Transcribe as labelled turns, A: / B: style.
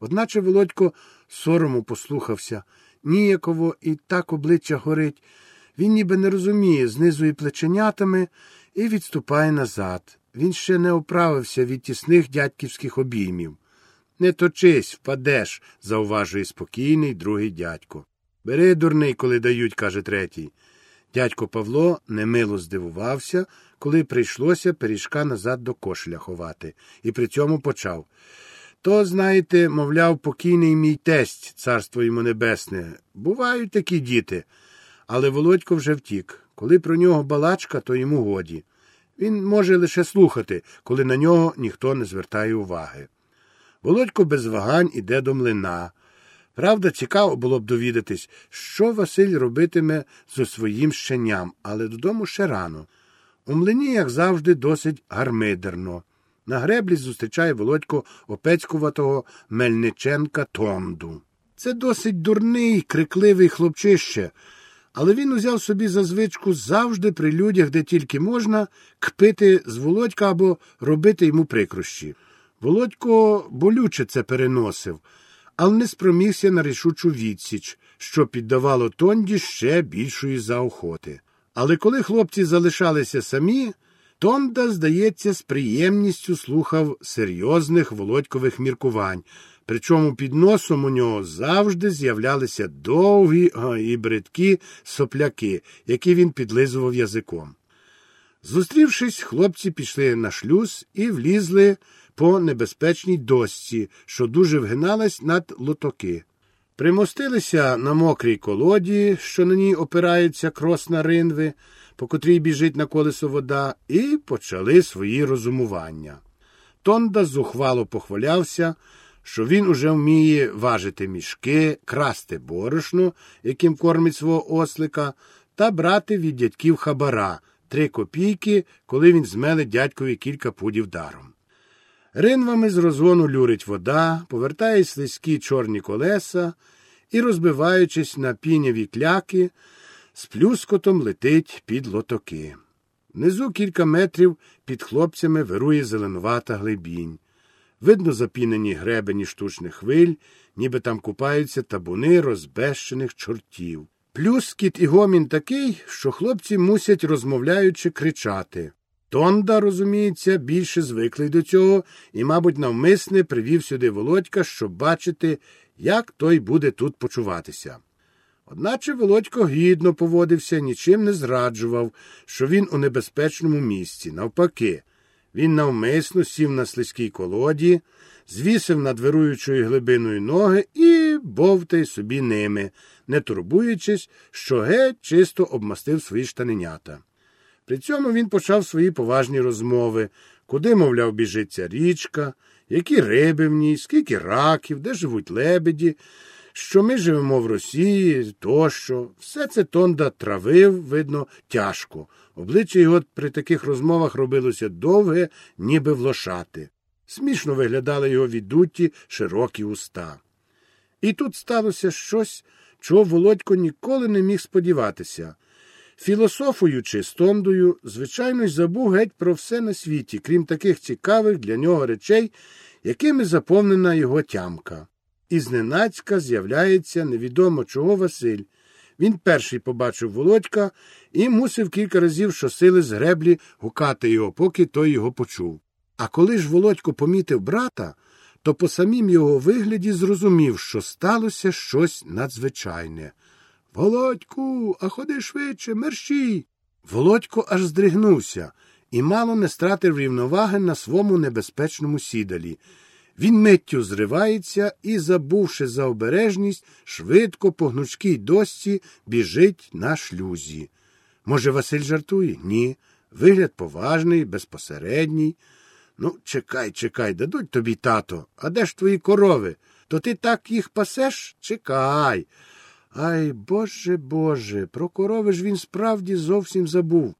A: Одначе Володько сорому послухався, ніяково і так обличчя горить. Він ніби не розуміє, знизує плеченятами і відступає назад. Він ще не оправився від тісних дядьківських обіймів. Не точись, впадеш, зауважує спокійний другий дядько. Бери, дурний, коли дають, каже третій. Дядько Павло немило здивувався, коли прийшлося пиріжка назад до кошеля ховати, і при цьому почав. То, знаєте, мовляв, покійний мій тесть, царство йому небесне. Бувають такі діти. Але Володько вже втік. Коли про нього балачка, то йому годі. Він може лише слухати, коли на нього ніхто не звертає уваги. Володько без вагань іде до млина. Правда, цікаво було б довідатись, що Василь робитиме зі своїм щеням, але додому ще рано. У млині, як завжди, досить гармидерно. На греблі зустрічає Володько опецькуватого Мельниченка Тонду. Це досить дурний, крикливий хлопчище, але він узяв собі за звичку завжди при людях, де тільки можна, кпити з Володька або робити йому прикрощі. Володько болюче це переносив, але не спромігся на рішучу відсіч, що піддавало Тонді ще більшої заохоти. Але коли хлопці залишалися самі, Тонда, здається, з приємністю слухав серйозних володькових міркувань, причому під носом у нього завжди з'являлися довгі і бридкі сопляки, які він підлизував язиком. Зустрівшись, хлопці пішли на шлюз і влізли по небезпечній досці, що дуже вгиналась над лотоки. Примостилися на мокрій колоді, що на ній опирається кросна ринви, по котрій біжить на колесо вода, і почали свої розумування. Тонда зухвало похвалявся, що він уже вміє важити мішки, красти борошно, яким кормить свого ослика, та брати від дядьків хабара три копійки, коли він змеле дядькові кілька пудів даром. Ринвами з розгону люрить вода, повертає слизькі чорні колеса і, розбиваючись на піняві кляки, з плюскотом летить під лотоки. Внизу кілька метрів під хлопцями вирує зеленувата глибінь. Видно запінені гребені штучних хвиль, ніби там купаються табуни розбещених чортів. Плюскіт і гомін такий, що хлопці мусять, розмовляючи, кричати. Тонда, розуміється, більше звиклий до цього і, мабуть, навмисне привів сюди Володька, щоб бачити, як той буде тут почуватися. Одначе Володько гідно поводився, нічим не зраджував, що він у небезпечному місці. Навпаки, він навмисно сів на слизькій колоді, звісив над вируючою глибиною ноги і бовтає собі ними, не турбуючись, що геть чисто обмастив свої штаненята. При цьому він почав свої поважні розмови, куди, мовляв, біжиться річка, які риби в ній, скільки раків, де живуть лебеді, що ми живемо в Росії тощо. Все це Тонда травив, видно, тяжко. Обличчя його при таких розмовах робилося довге, ніби влошати. Смішно виглядали його відуті широкі уста. І тут сталося щось, чого Володько ніколи не міг сподіватися. Філософуючи з Тондою, звичайно й забув геть про все на світі, крім таких цікавих для нього речей, якими заповнена його тямка. І зненацька з'являється невідомо чого Василь. Він перший побачив володька і мусив кілька разів щосили з греблі гукати його, поки той його почув. А коли ж Володько помітив брата, то по самім його вигляді зрозумів, що сталося щось надзвичайне. Володьку, а ходи швидше, мерщій. Володько аж здригнувся і мало не стратив рівноваги на своєму небезпечному сідалі. Він миттю зривається і, забувши за обережність, швидко по гнучкій досці біжить на шлюзі. Може, Василь жартує? Ні. Вигляд поважний, безпосередній. Ну, чекай, чекай, дадуть тобі, тато. А де ж твої корови? То ти так їх пасеш? Чекай. Ай, Боже Боже, про корови ж він справді зовсім забув.